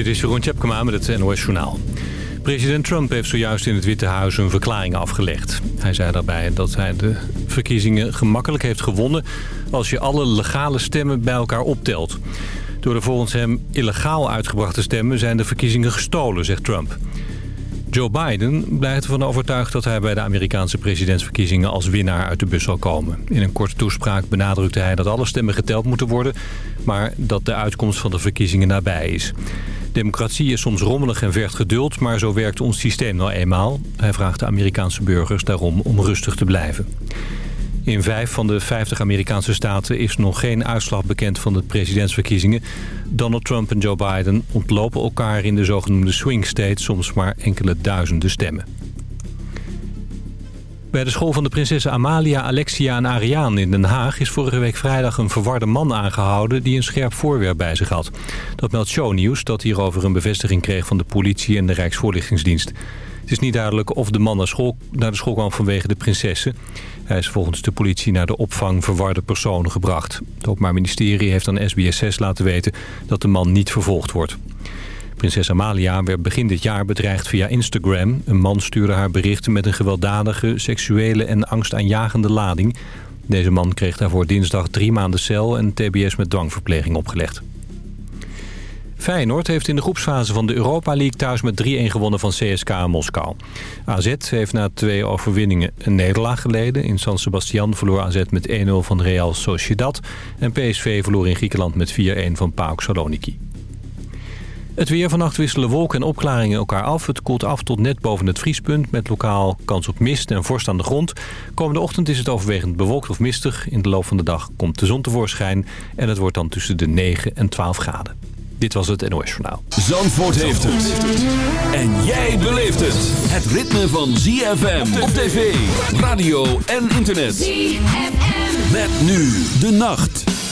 Dit is Jeroen Tjepkema met het NOS Journaal. President Trump heeft zojuist in het Witte Huis een verklaring afgelegd. Hij zei daarbij dat hij de verkiezingen gemakkelijk heeft gewonnen... als je alle legale stemmen bij elkaar optelt. Door de volgens hem illegaal uitgebrachte stemmen zijn de verkiezingen gestolen, zegt Trump. Joe Biden blijft ervan overtuigd dat hij bij de Amerikaanse presidentsverkiezingen als winnaar uit de bus zal komen. In een korte toespraak benadrukte hij dat alle stemmen geteld moeten worden, maar dat de uitkomst van de verkiezingen nabij is. Democratie is soms rommelig en vergt geduld, maar zo werkt ons systeem nou eenmaal. Hij vraagt de Amerikaanse burgers daarom om rustig te blijven. In vijf van de 50 Amerikaanse staten is nog geen uitslag bekend van de presidentsverkiezingen. Donald Trump en Joe Biden ontlopen elkaar in de zogenoemde swing states soms maar enkele duizenden stemmen. Bij de school van de prinsessen Amalia, Alexia en Ariaan in Den Haag... is vorige week vrijdag een verwarde man aangehouden... die een scherp voorwerp bij zich had. Dat meldt shownieuws dat hierover een bevestiging kreeg... van de politie en de Rijksvoorlichtingsdienst. Het is niet duidelijk of de man naar, school, naar de school kwam vanwege de prinsessen. Hij is volgens de politie naar de opvang verwarde personen gebracht. Het Openbaar Ministerie heeft aan SBS6 laten weten dat de man niet vervolgd wordt. Prinses Amalia werd begin dit jaar bedreigd via Instagram. Een man stuurde haar berichten met een gewelddadige, seksuele en angstaanjagende lading. Deze man kreeg daarvoor dinsdag drie maanden cel en tbs met dwangverpleging opgelegd. Feyenoord heeft in de groepsfase van de Europa League thuis met 3-1 gewonnen van CSKA Moskou. AZ heeft na twee overwinningen een nederlaag geleden. In San Sebastian verloor AZ met 1-0 van Real Sociedad. En PSV verloor in Griekenland met 4-1 van PAOK Saloniki. Het weer vannacht wisselen wolken en opklaringen elkaar af. Het koelt af tot net boven het vriespunt met lokaal kans op mist en vorst aan de grond. Komende ochtend is het overwegend bewolkt of mistig. In de loop van de dag komt de zon tevoorschijn en het wordt dan tussen de 9 en 12 graden. Dit was het NOS Journaal. Zandvoort heeft het. En jij beleeft het. Het ritme van ZFM op tv, radio en internet. ZFM. Met nu de nacht.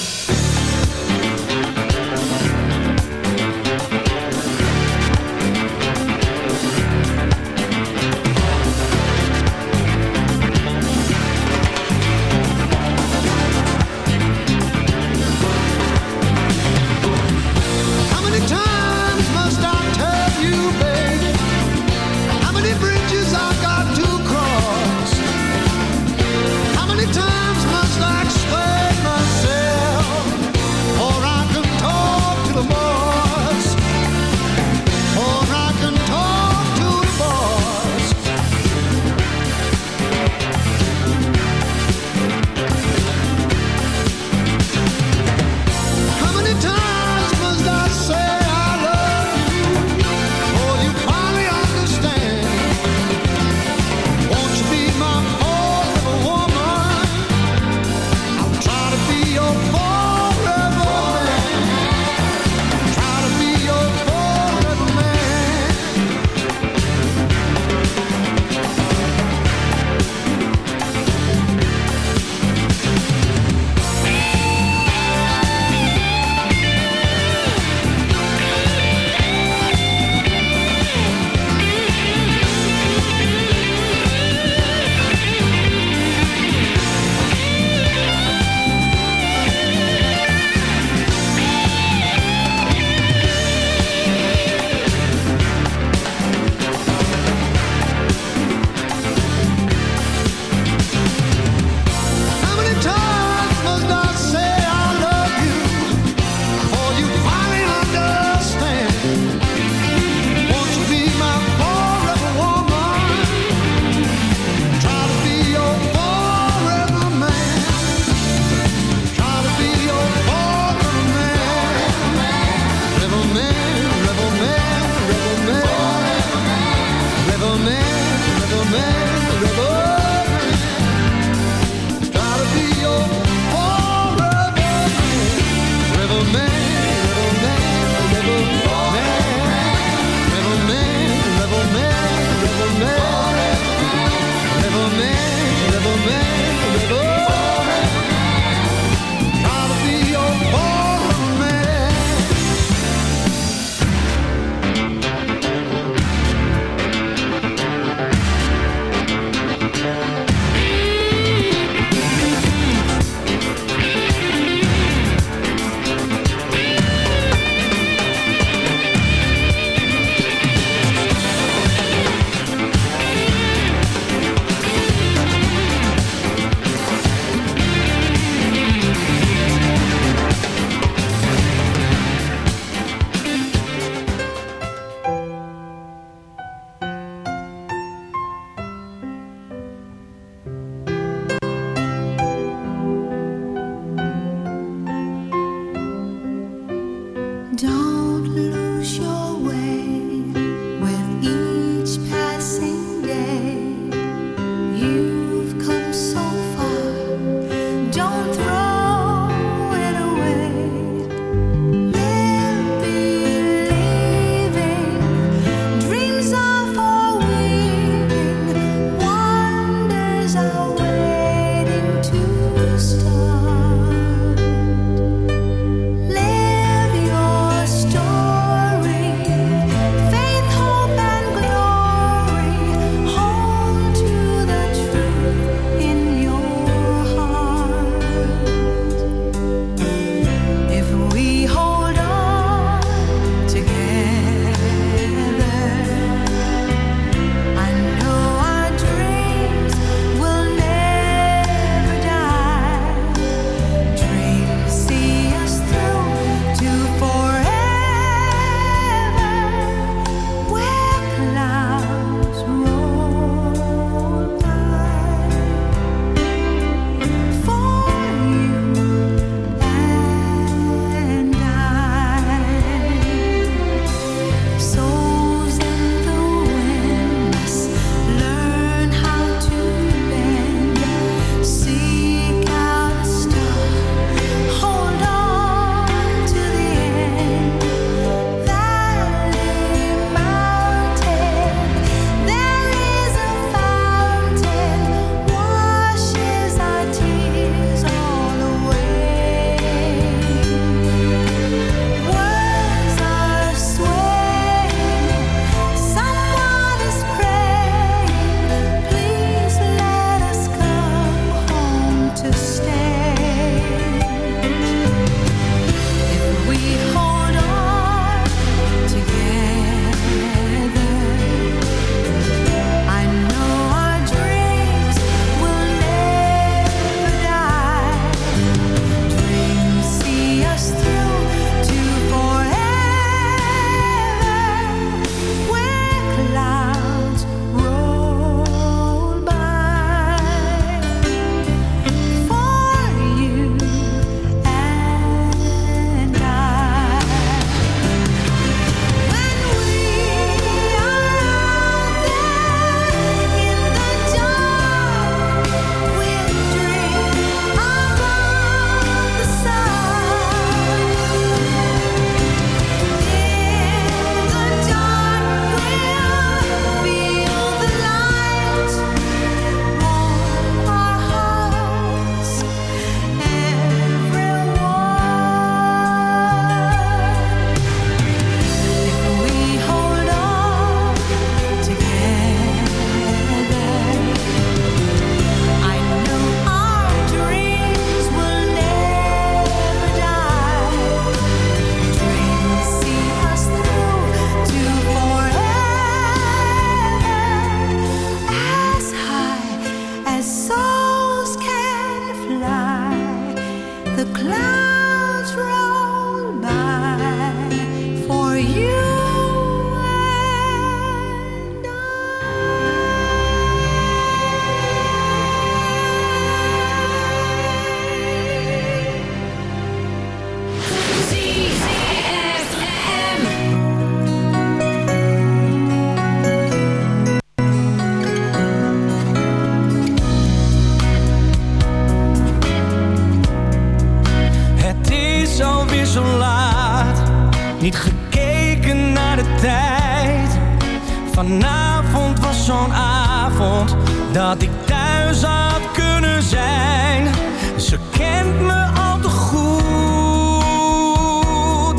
dat ik thuis had kunnen zijn. Ze kent me al te goed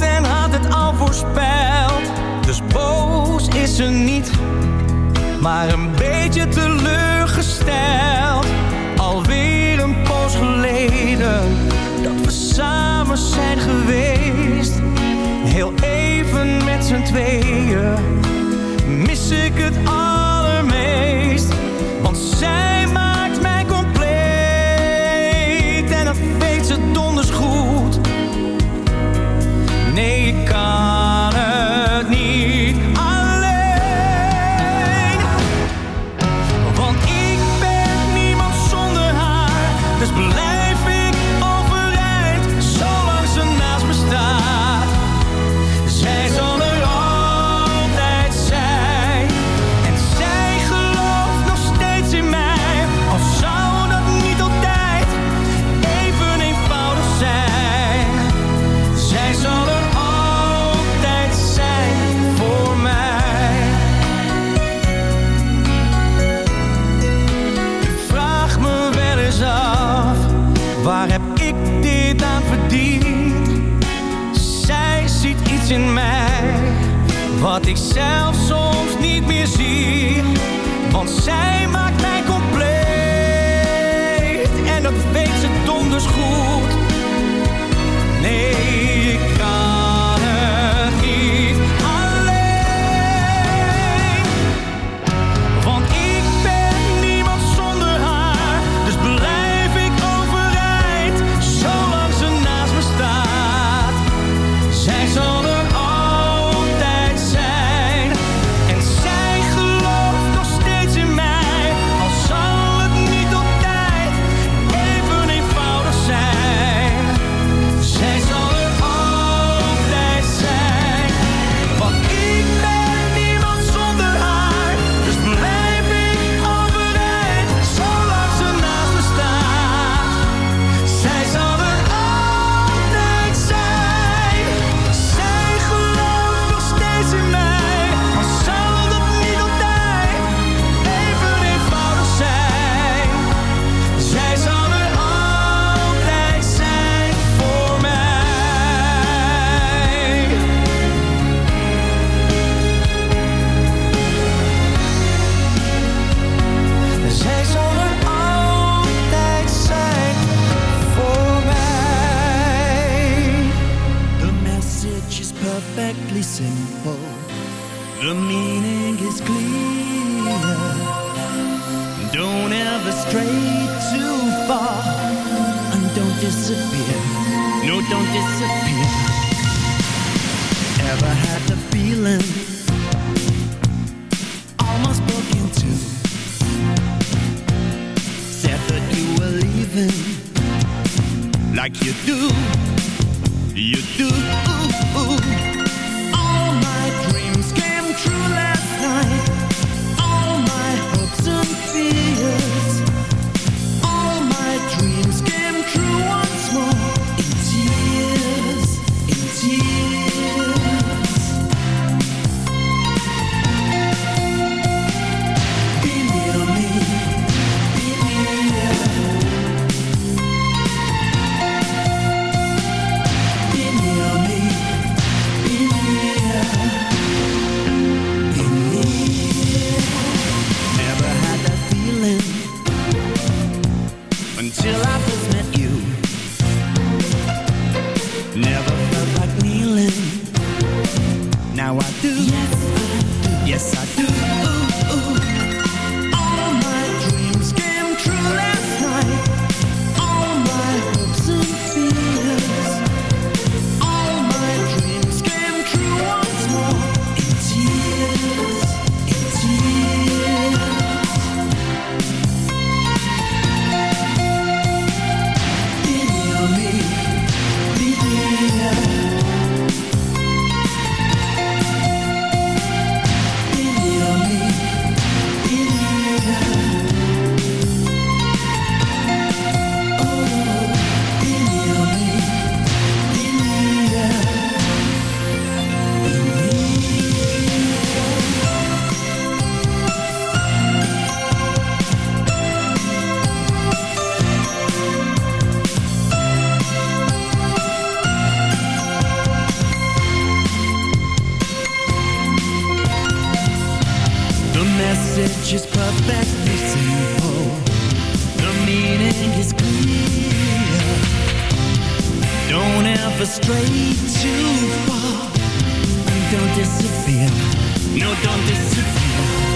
en had het al voorspeld. Dus boos is ze niet, maar een beetje teleurgesteld. Alweer een poos geleden dat we samen zijn geweest. Heel even met z'n tweeën mis ik het al zij disappear. No, don't disappear.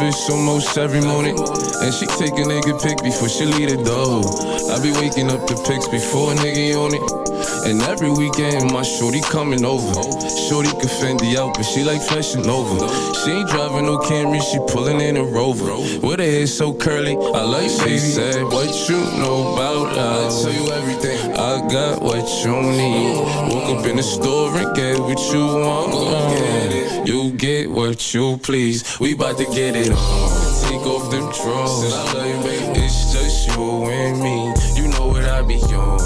Me almost every morning. And she take a nigga pic before she leave the door. I be waking up the pics before a nigga on it. And every weekend, my shorty coming over. Shorty can Fendi out, but she like fashion over. She ain't driving no Camry, she pulling in a Rover. With her hair so curly, I like she said, What you know about us? I tell you everything. I got what you need. Woke up in the store and get what you want. You get what you please. We bout to get it on. Take off them drawers. It's just you and me. You know what I be on.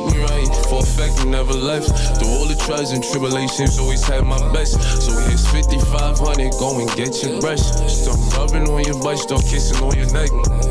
you never left. Through all the trials and tribulations, always had my best. So here's 5500, go and get your brush. Start rubbing on your butt, start kissing on your neck.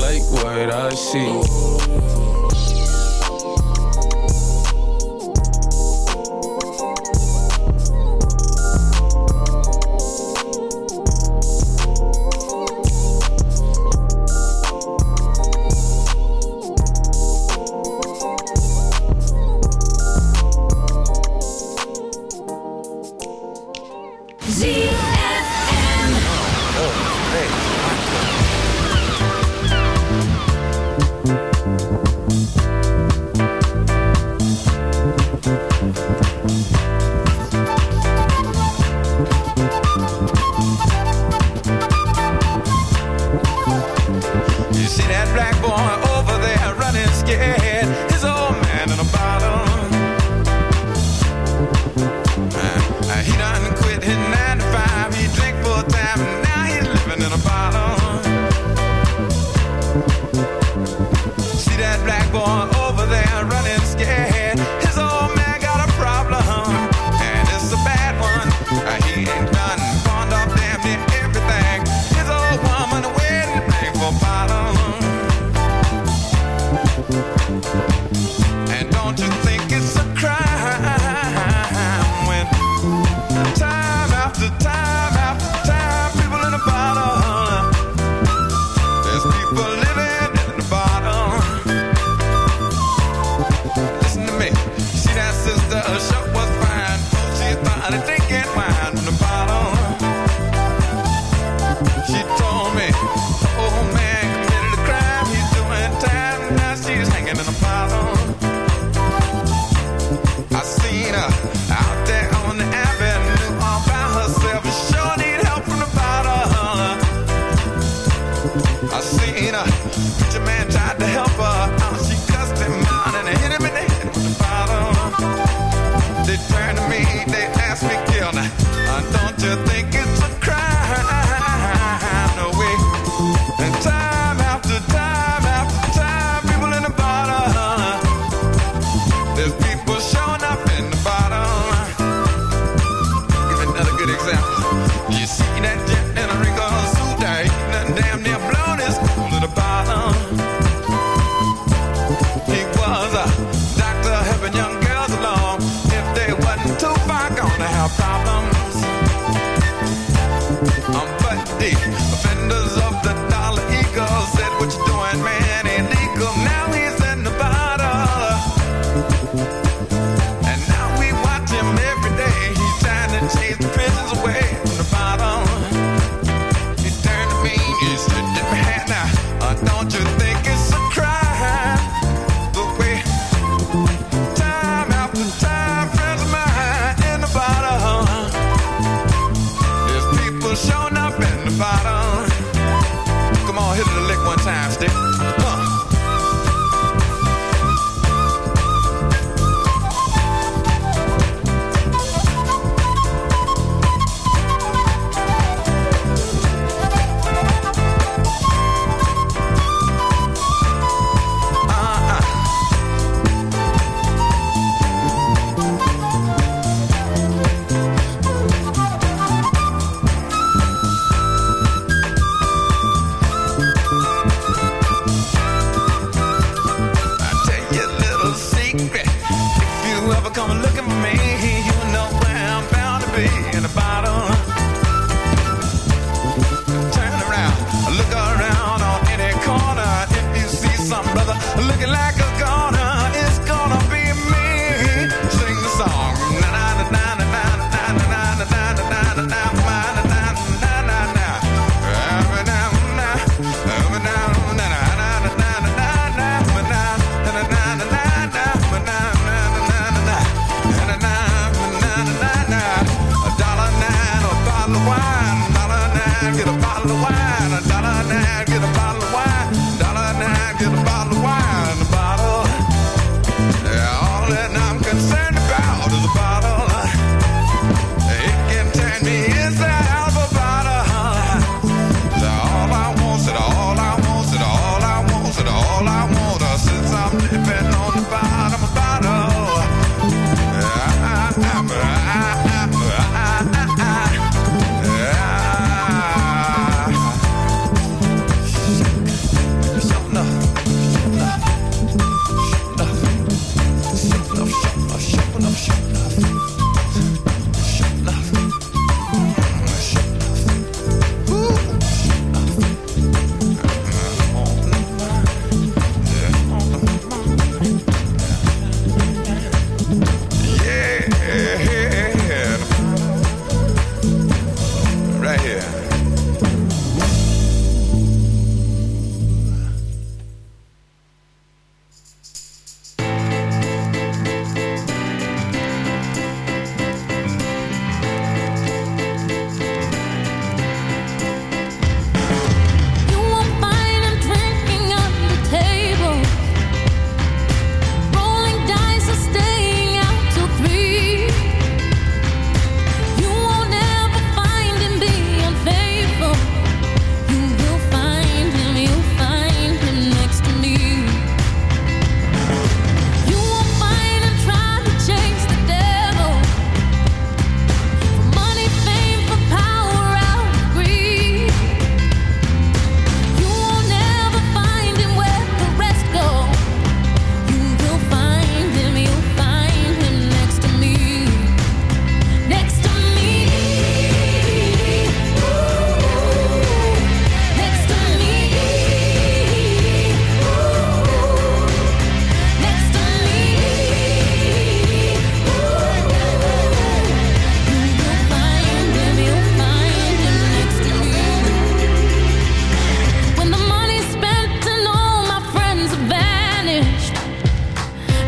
what I see.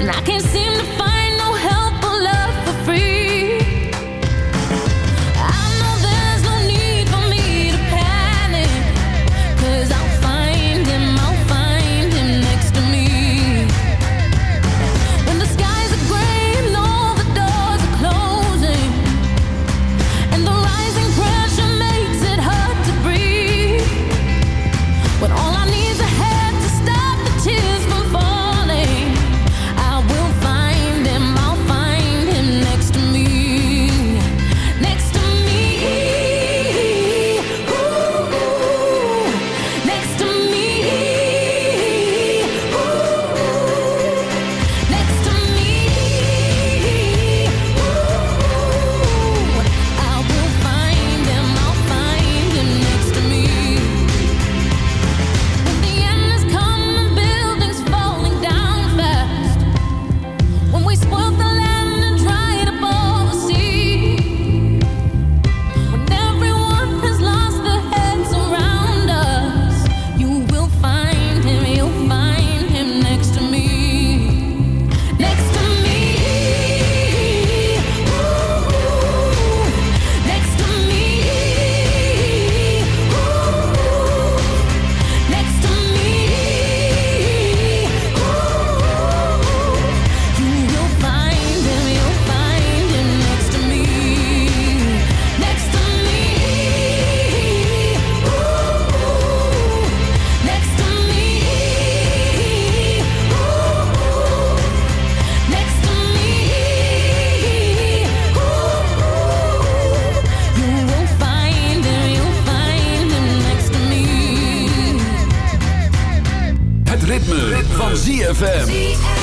and I can't seem to find Van ZFM.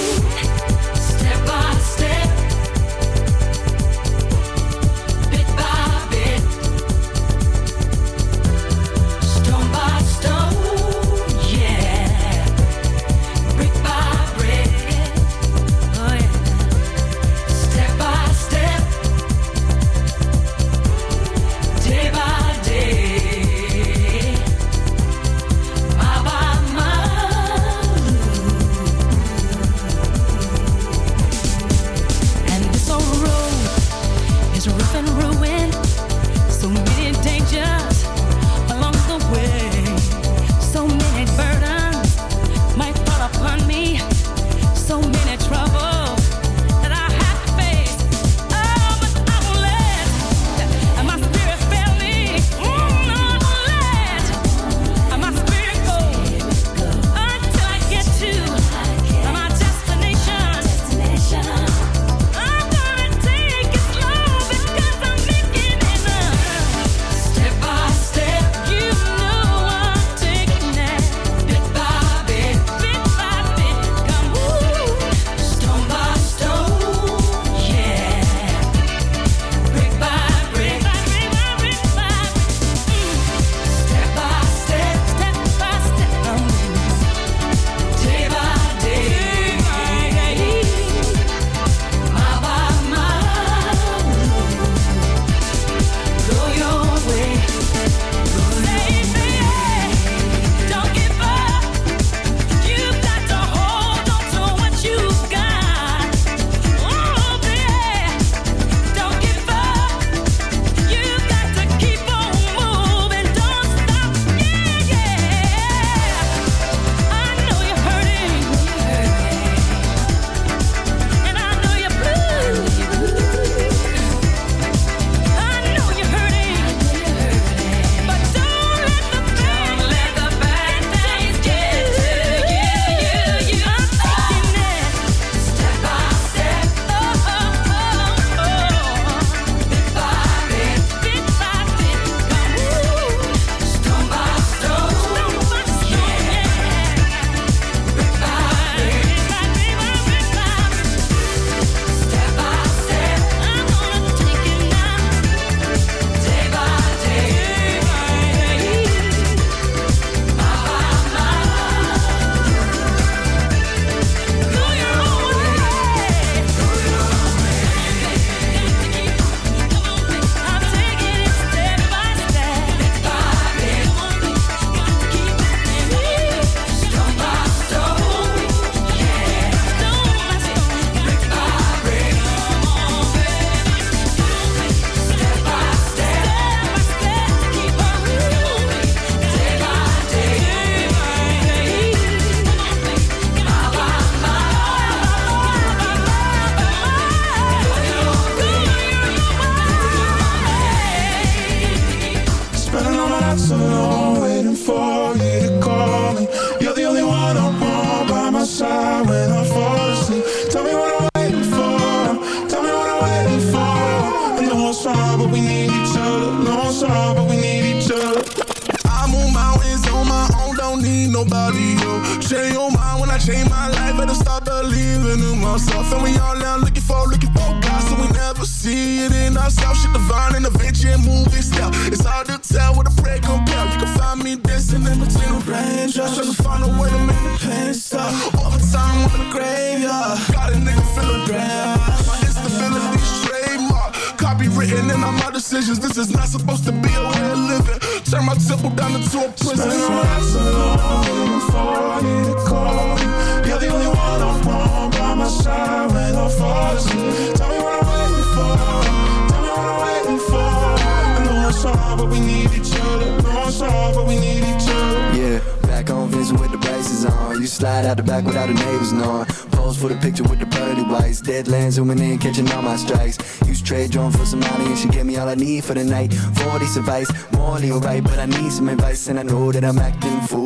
for the night. 40 advice, morally alright, but I need some advice, and I know that I'm acting fool.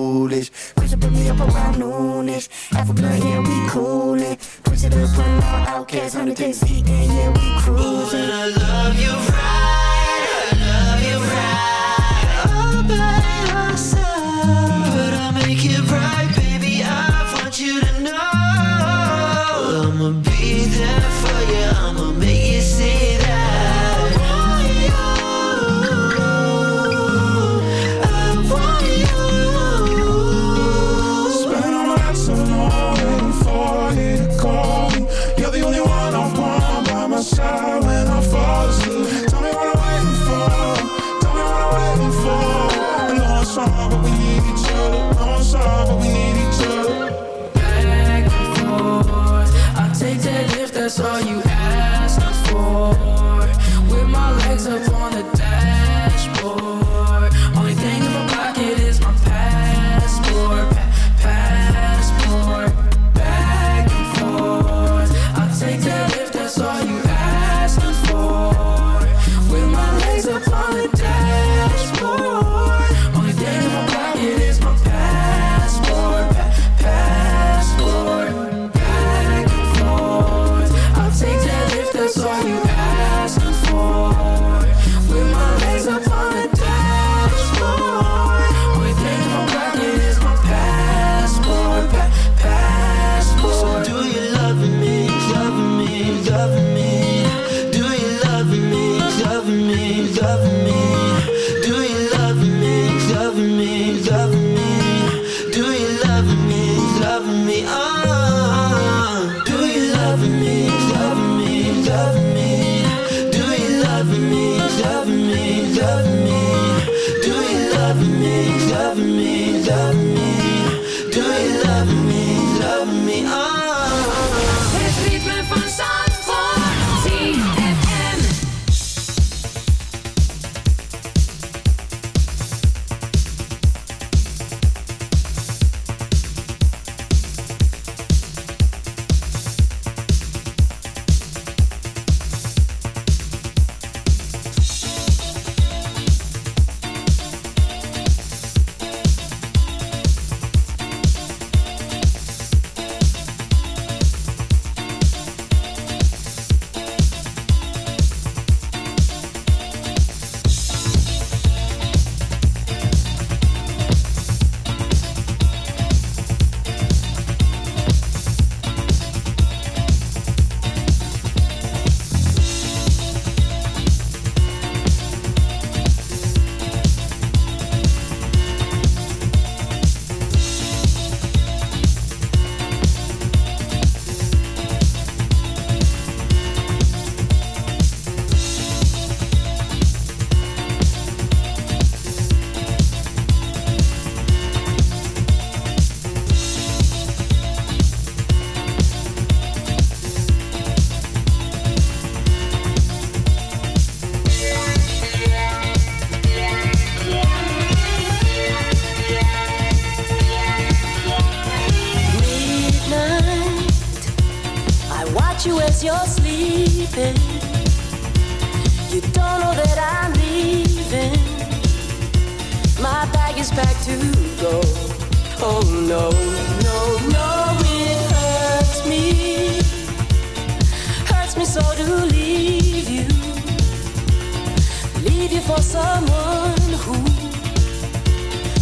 for someone who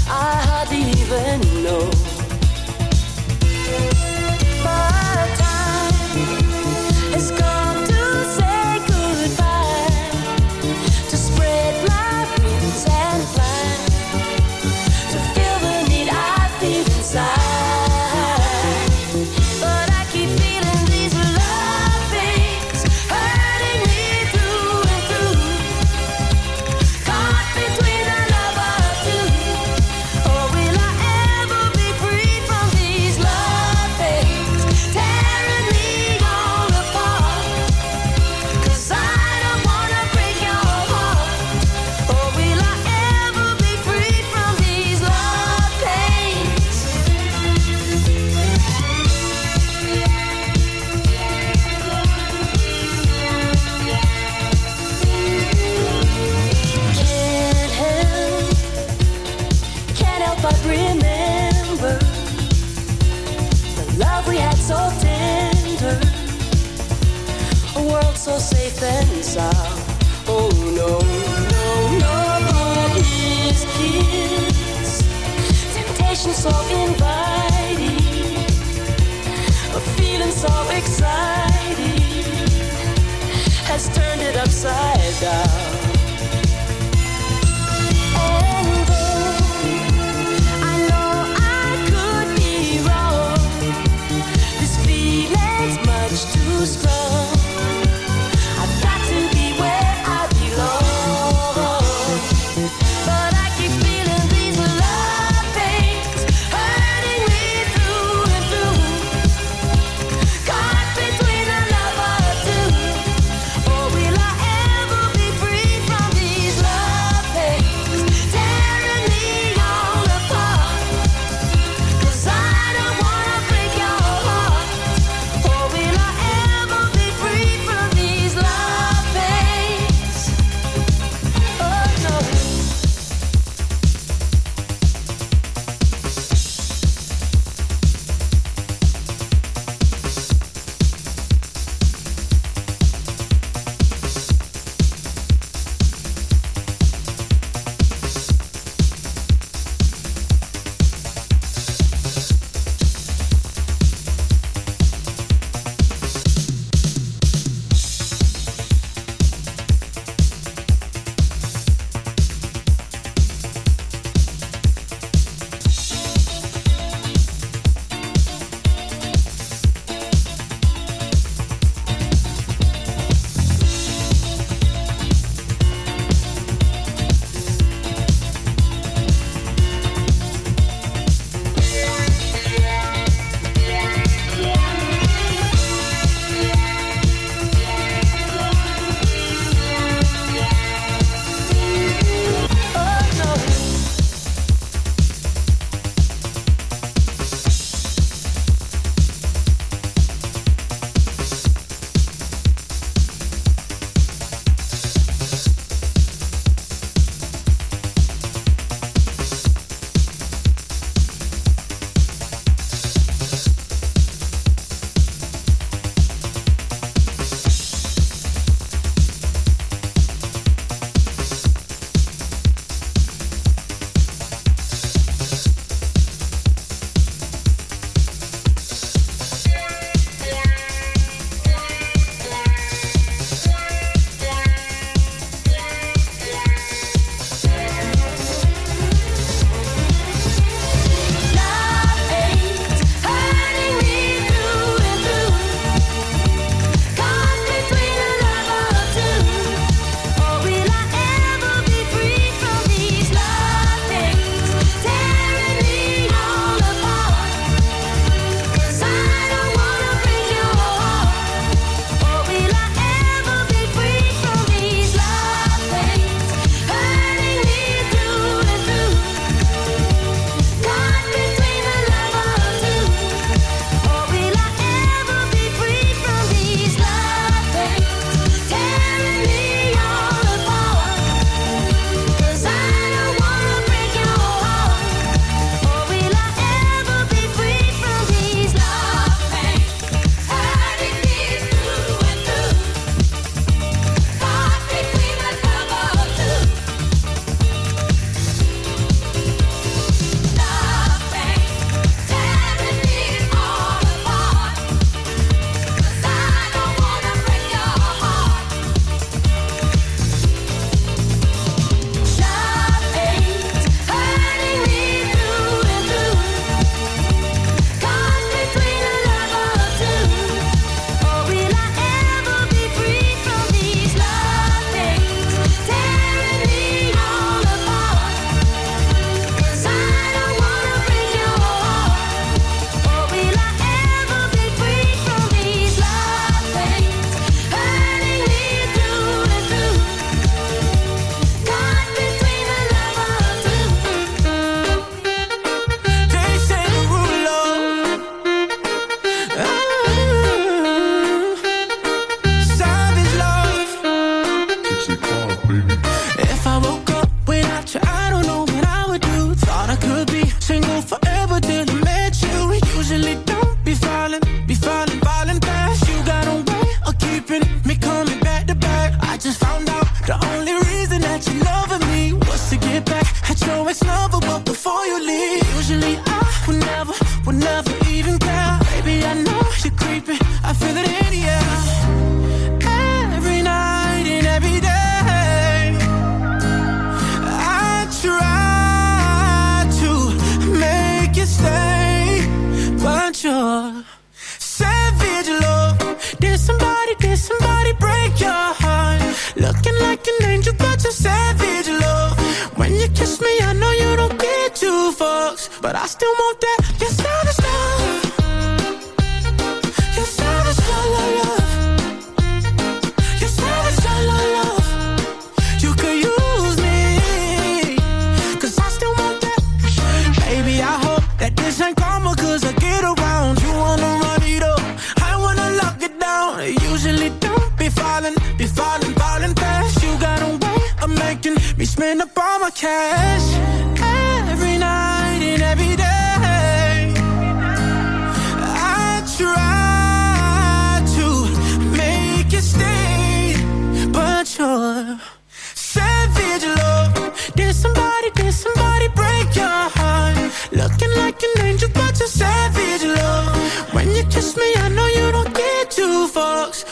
I hardly even know. Down.